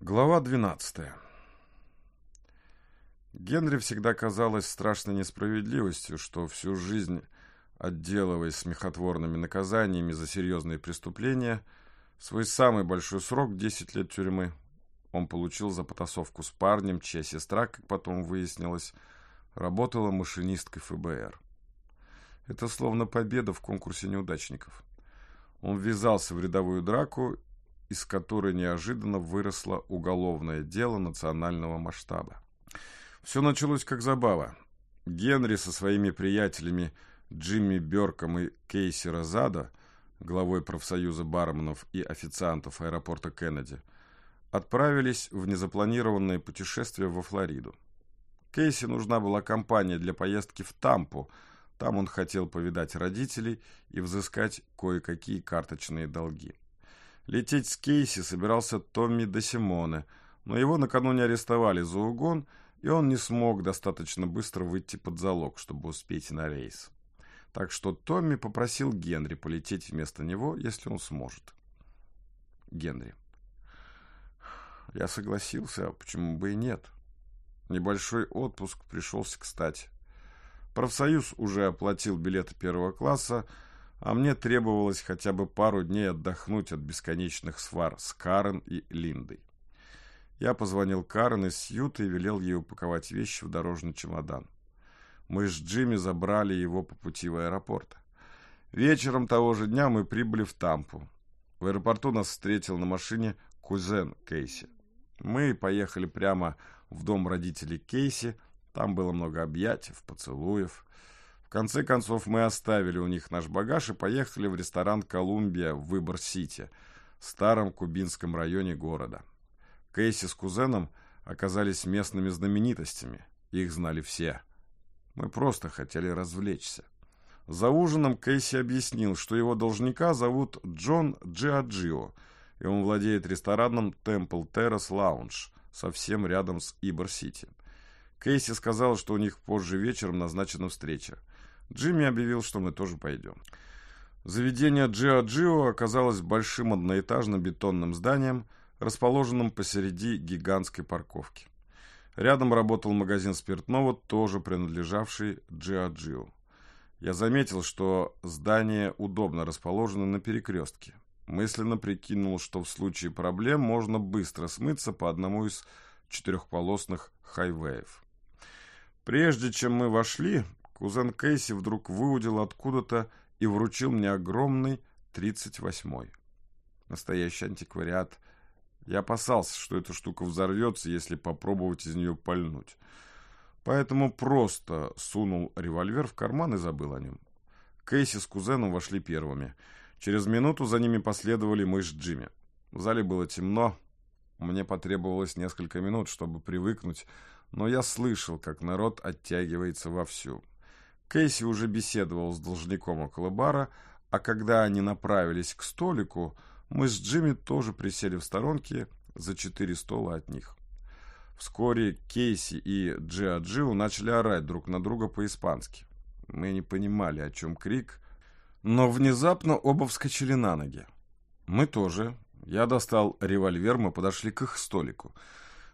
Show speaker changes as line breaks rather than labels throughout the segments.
Глава 12. Генри всегда казалось страшной несправедливостью, что всю жизнь, отделываясь смехотворными наказаниями за серьезные преступления, свой самый большой срок, 10 лет тюрьмы, он получил за потасовку с парнем, чья сестра, как потом выяснилось, работала машинисткой ФБР. Это словно победа в конкурсе неудачников. Он ввязался в рядовую драку из которой неожиданно выросло уголовное дело национального масштаба. Все началось как забава. Генри со своими приятелями Джимми Берком и Кейси Розадо, главой профсоюза барменов и официантов аэропорта Кеннеди, отправились в незапланированное путешествие во Флориду. Кейси нужна была компания для поездки в Тампу, там он хотел повидать родителей и взыскать кое-какие карточные долги. Лететь с Кейси собирался Томми де Симоне, но его накануне арестовали за угон, и он не смог достаточно быстро выйти под залог, чтобы успеть на рейс. Так что Томми попросил Генри полететь вместо него, если он сможет. Генри. Я согласился, а почему бы и нет? Небольшой отпуск пришелся кстати. Профсоюз уже оплатил билеты первого класса, а мне требовалось хотя бы пару дней отдохнуть от бесконечных свар с Карен и Линдой. Я позвонил Карен из Сьюта и велел ей упаковать вещи в дорожный чемодан. Мы с Джимми забрали его по пути в аэропорт. Вечером того же дня мы прибыли в Тампу. В аэропорту нас встретил на машине кузен Кейси. Мы поехали прямо в дом родителей Кейси. Там было много объятий, поцелуев. В конце концов, мы оставили у них наш багаж и поехали в ресторан «Колумбия» в Выбор-Сити, старом кубинском районе города. Кейси с кузеном оказались местными знаменитостями. Их знали все. Мы просто хотели развлечься. За ужином Кейси объяснил, что его должника зовут Джон Джиаджио, и он владеет рестораном Temple Terrace Lounge, совсем рядом с Ибор-Сити. Кейси сказал, что у них позже вечером назначена встреча. Джимми объявил, что мы тоже пойдем. Заведение Джио Джио оказалось большим одноэтажным бетонным зданием, расположенным посреди гигантской парковки. Рядом работал магазин спиртного, тоже принадлежавший Джио Джио. Я заметил, что здание удобно расположено на перекрестке. Мысленно прикинул, что в случае проблем можно быстро смыться по одному из четырехполосных хайвеев. Прежде чем мы вошли, Кузен Кейси вдруг выудил откуда-то и вручил мне огромный 38-й. Настоящий антиквариат. Я опасался, что эта штука взорвется, если попробовать из нее пальнуть. Поэтому просто сунул револьвер в карман и забыл о нем. Кейси с кузеном вошли первыми. Через минуту за ними последовали мы с Джимми. В зале было темно. Мне потребовалось несколько минут, чтобы привыкнуть, но я слышал, как народ оттягивается вовсю. Кейси уже беседовал с должником около бара, а когда они направились к столику, мы с Джимми тоже присели в сторонке за четыре стола от них. Вскоре Кейси и Джиаджиу начали орать друг на друга по-испански. Мы не понимали, о чем крик, но внезапно оба вскочили на ноги. Мы тоже. Я достал револьвер, мы подошли к их столику.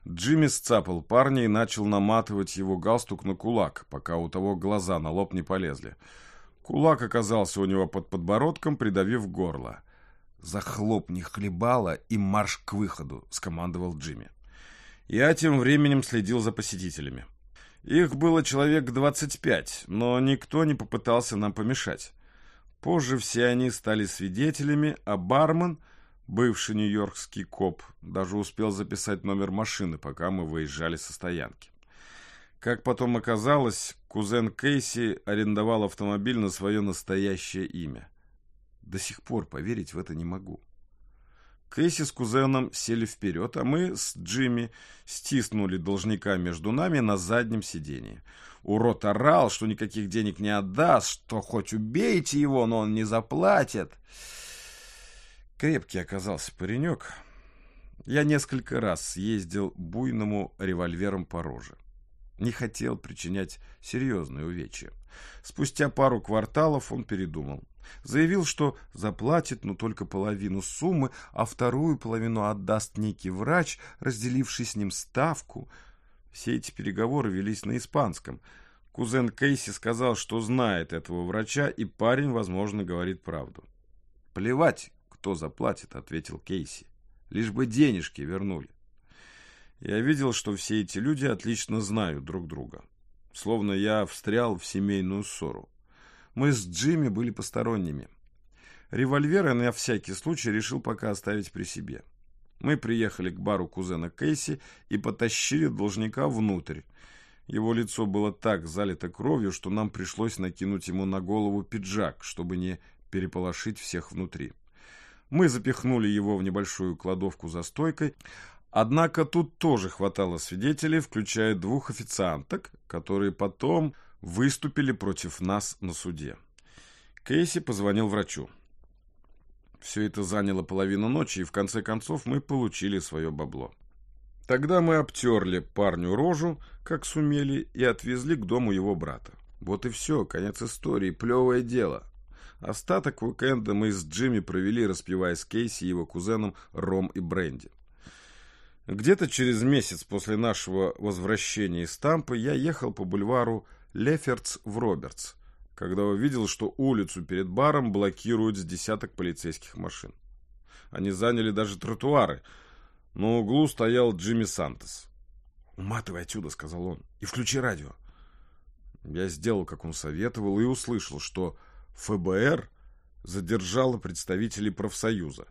Джимми сцапал парня и начал наматывать его галстук на кулак, пока у того глаза на лоб не полезли. Кулак оказался у него под подбородком, придавив горло. «Захлопни хлебало и марш к выходу», — скомандовал Джимми. Я тем временем следил за посетителями. Их было человек двадцать пять, но никто не попытался нам помешать. Позже все они стали свидетелями, а бармен — Бывший нью-йоркский коп даже успел записать номер машины, пока мы выезжали со стоянки. Как потом оказалось, кузен Кейси арендовал автомобиль на свое настоящее имя. До сих пор поверить в это не могу. Кейси с кузеном сели вперед, а мы с Джимми стиснули должника между нами на заднем сидении. Урод орал, что никаких денег не отдаст, что хоть убейте его, но он не заплатит. Крепкий оказался паренек. Я несколько раз съездил буйному револьвером по роже. Не хотел причинять серьезные увечья. Спустя пару кварталов он передумал. Заявил, что заплатит, но только половину суммы, а вторую половину отдаст некий врач, разделивший с ним ставку. Все эти переговоры велись на испанском. Кузен Кейси сказал, что знает этого врача, и парень, возможно, говорит правду. «Плевать, кто заплатит», — ответил Кейси. «Лишь бы денежки вернули». Я видел, что все эти люди отлично знают друг друга. Словно я встрял в семейную ссору. Мы с Джимми были посторонними. Револьвер я на всякий случай решил пока оставить при себе. Мы приехали к бару кузена Кейси и потащили должника внутрь. Его лицо было так залито кровью, что нам пришлось накинуть ему на голову пиджак, чтобы не переполошить всех внутри. Мы запихнули его в небольшую кладовку за стойкой, однако тут тоже хватало свидетелей, включая двух официанток, которые потом выступили против нас на суде. Кейси позвонил врачу. Все это заняло половину ночи, и в конце концов мы получили свое бабло. Тогда мы обтерли парню рожу, как сумели, и отвезли к дому его брата. Вот и все, конец истории, плевое дело. Остаток уикенда мы с Джимми провели, распивая с Кейси и его кузеном ром и бренди. Где-то через месяц после нашего возвращения из Тампы я ехал по бульвару Лефертс в Робертс, когда увидел, что улицу перед баром блокируют с десяток полицейских машин. Они заняли даже тротуары. На углу стоял Джимми Сантос. «Уматывай отсюда», — сказал он, — «и включи радио». Я сделал, как он советовал, и услышал, что ФБР задержало представителей профсоюза,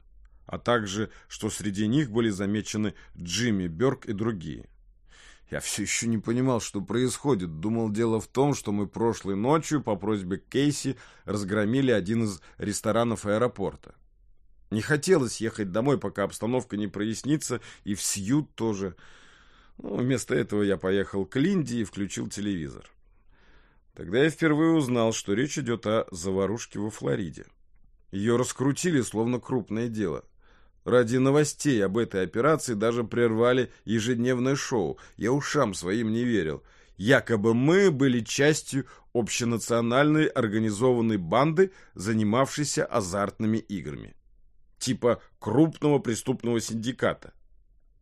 а также, что среди них были замечены Джимми Бёрк и другие. Я все еще не понимал, что происходит. Думал, дело в том, что мы прошлой ночью по просьбе Кейси разгромили один из ресторанов аэропорта. Не хотелось ехать домой, пока обстановка не прояснится, и в Сьют тоже. Но вместо этого я поехал к Линде и включил телевизор. Тогда я впервые узнал, что речь идет о заварушке во Флориде. Ее раскрутили, словно крупное дело. Ради новостей об этой операции даже прервали ежедневное шоу. Я ушам своим не верил. Якобы мы были частью общенациональной организованной банды, занимавшейся азартными играми. Типа крупного преступного синдиката.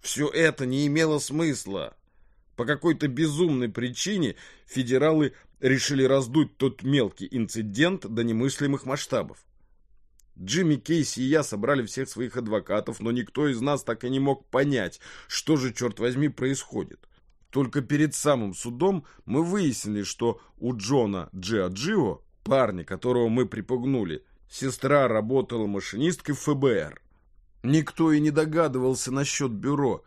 Все это не имело смысла. По какой-то безумной причине федералы решили раздуть тот мелкий инцидент до немыслимых масштабов. Джимми Кейси и я собрали всех своих адвокатов, но никто из нас так и не мог понять, что же, черт возьми, происходит. Только перед самым судом мы выяснили, что у Джона Джиаджио, парня, которого мы припугнули, сестра работала машинисткой в ФБР. Никто и не догадывался насчет бюро.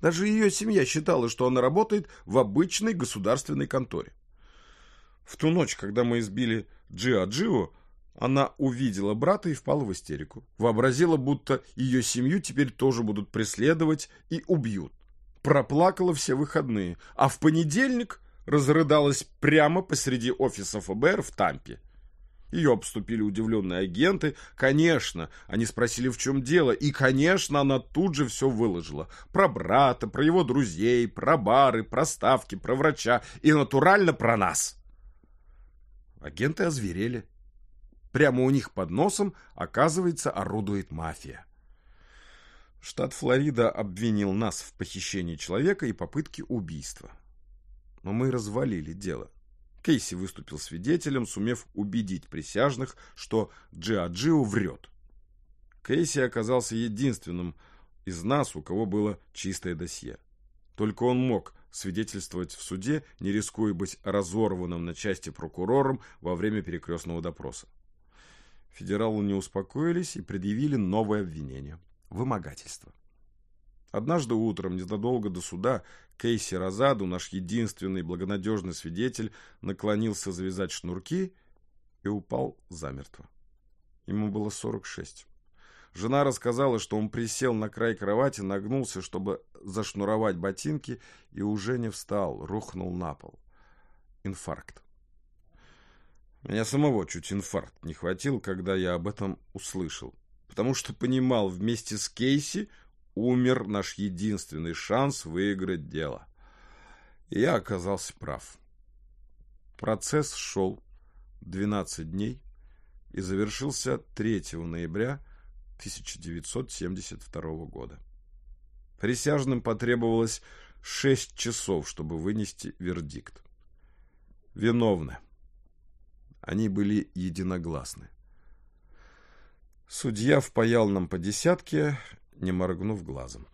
Даже ее семья считала, что она работает в обычной государственной конторе. В ту ночь, когда мы избили Джиаджио, она увидела брата и впала в истерику. Вообразила, будто ее семью теперь тоже будут преследовать и убьют. Проплакала все выходные, а в понедельник разрыдалась прямо посреди офиса ФБР в Тампе. Ее обступили удивленные агенты. Конечно, они спросили, в чем дело. И, конечно, она тут же все выложила. Про брата, про его друзей, про бары, про ставки, про врача и, натурально, про нас. Агенты озверели. Прямо у них под носом, оказывается, орудует мафия. Штат Флорида обвинил нас в похищении человека и попытке убийства. Но мы развалили дело. Кейси выступил свидетелем, сумев убедить присяжных, что Джиаджио врет. Кейси оказался единственным из нас, у кого было чистое досье. Только он мог свидетельствовать в суде, не рискуя быть разорванным на части прокурором во время перекрестного допроса. Федералы не успокоились и предъявили новое обвинение – вымогательство. Однажды утром, незадолго до суда, Кейси Розаду, наш единственный благонадежный свидетель, наклонился завязать шнурки и упал замертво. Ему было 46. Жена рассказала, что он присел на край кровати, нагнулся, чтобы зашнуровать ботинки, и уже не встал, рухнул на пол. Инфаркт. Меня самого чуть инфаркт не хватил, когда я об этом услышал. Потому что понимал, вместе с Кейси умер наш единственный шанс выиграть дело. И я оказался прав. Процесс шел 12 дней и завершился 3 ноября 1972 года. Присяжным потребовалось 6 часов, чтобы вынести вердикт. Виновны. Они были единогласны. Судья впаял нам по десятке, не моргнув глазом.